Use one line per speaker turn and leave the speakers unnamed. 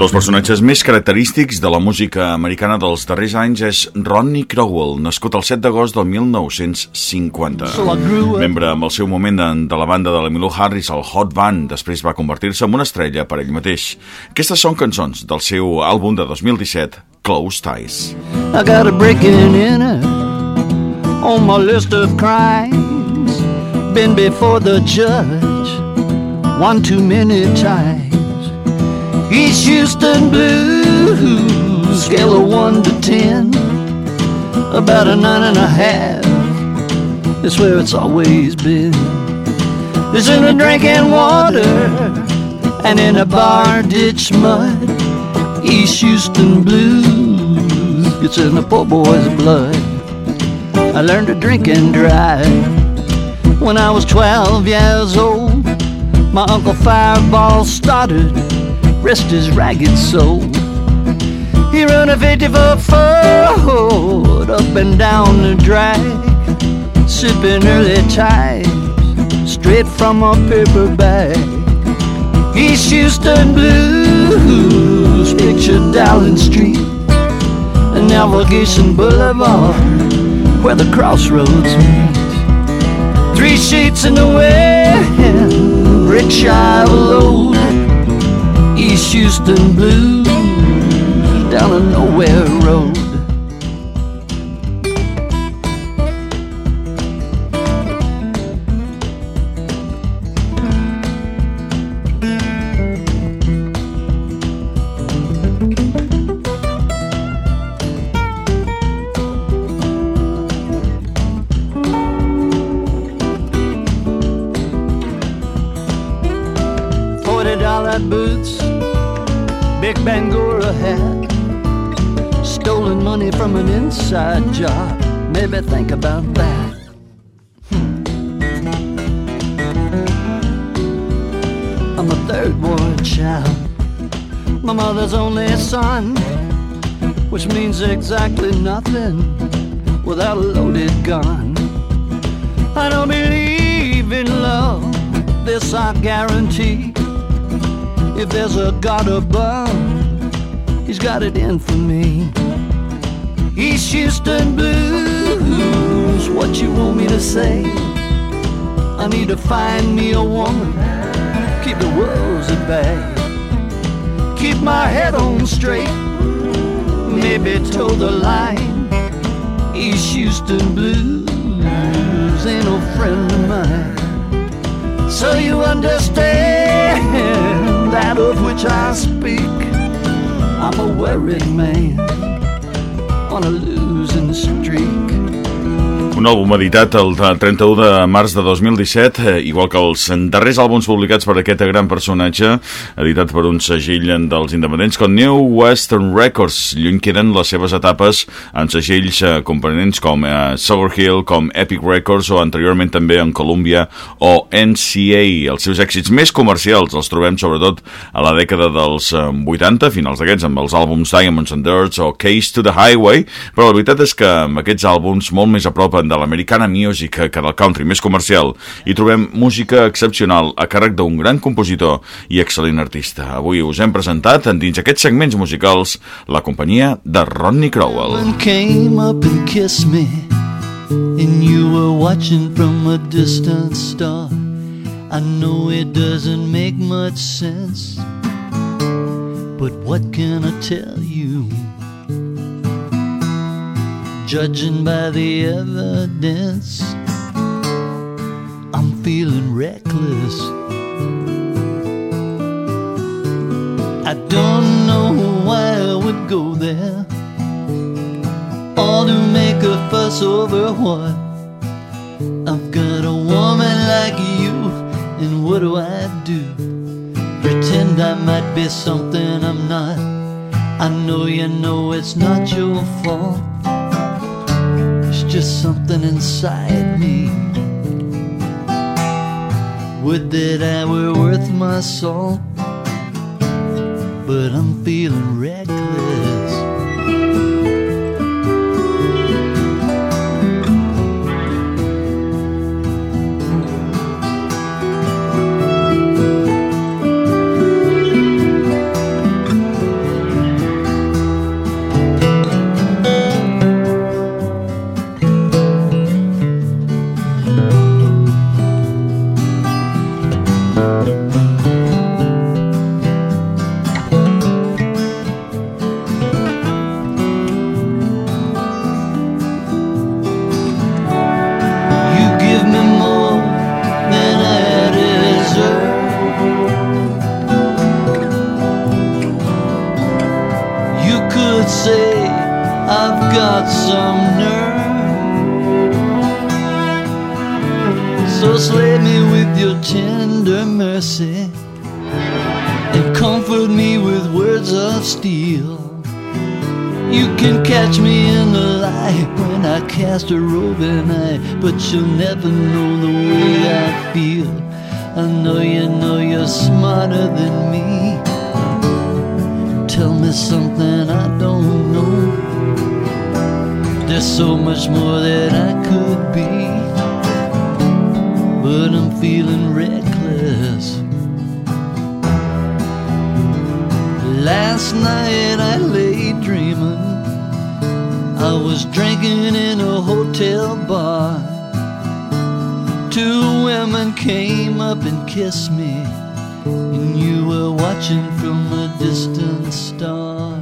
dels personatges més característics de la música americana dels darrers anys és Ronnie Crowell, nascut el 7 d'agost del 1950. Membre amb el seu moment de, de la banda de l'Emilio Harris, el Hot Band, després va convertir-se en una estrella per ell mateix. Aquestes són cançons del seu àlbum de 2017, Close Ties. I got a breaking in on my list of crimes Been before the judge one too many times East Houston Blues, scale of 1 to 10, about a nine and a half. It's where it's always been. It's in the drinking water and in a bar ditch mud. East Houston Blues, it's in the poor boy's blood. I learned to drink and drive when I was 12 years old. My Uncle Fireball started rest his ragged soul. He run a 54 foot up and down the drag, sipping Early Times straight from a paper bag. East Houston blues, picture Dowling Street and Navigation Boulevard, where the crossroads meet. Three sheets in the wind, brick shy of a. East Houston blues down a nowhere road. Forty dollar boots Big Bangora hat. Stolen money from an inside job. Maybe think about that. Hmm. I'm a third world child. My mother's only son, which means exactly nothing without a loaded gun. I don't believe in love, this I guarantee. If there's a God above, He's got it in for me. East Houston blues, what you want me to say? I need to find me a woman, keep the wolves at bay, keep my head on straight, maybe toe the line. East Houston blues ain't no friend of mine, so you understand that of which I speak. I'm a worried man on a losing streak. Un àlbum editat el 31 de març de 2017, eh, igual que els darrers àlbums publicats per aquest gran personatge, editat per un segill dels independents com New Western Records. Lluny queden les seves etapes en segells eh, components com eh, Sour Hill, com Epic Records o anteriorment també en Columbia o NCA. Els seus èxits més comercials els trobem sobretot a la dècada dels 80, eh, finals d'aquests, amb els àlbums Diamonds and Dirts o Case to the Highway, però la veritat és que amb aquests àlbums molt més a prop de l'americana music que del country més comercial hi trobem música excepcional a càrrec d'un gran compositor i excel·lent artista. Avui us hem presentat dins aquests segments musicals la companyia de Ronnie Crowell. Came up and kissed me And you were watching from a distant star I know it doesn't make much sense But what can I tell you? Judging by the evidence, I'm feeling reckless. I don't know why I would go there, all to make a fuss over what. I've got a woman like you, and what do I do? Pretend I might be something I'm not. I know you know it's not your fault just something inside me. Would that I were worth my salt, but I'm feeling reckless. I've got some nerve. So slay me with your tender mercy and comfort me with words of steel. You can catch me in the light when I cast a roving eye, but you'll never know the way I feel. I know you know you're smarter than me. Tell me something I don't there's so much more that I could be, but I'm feeling reckless. Last night I lay dreaming. I was drinking in a hotel bar. Two women came up and kissed me, and you were watching from a distant star.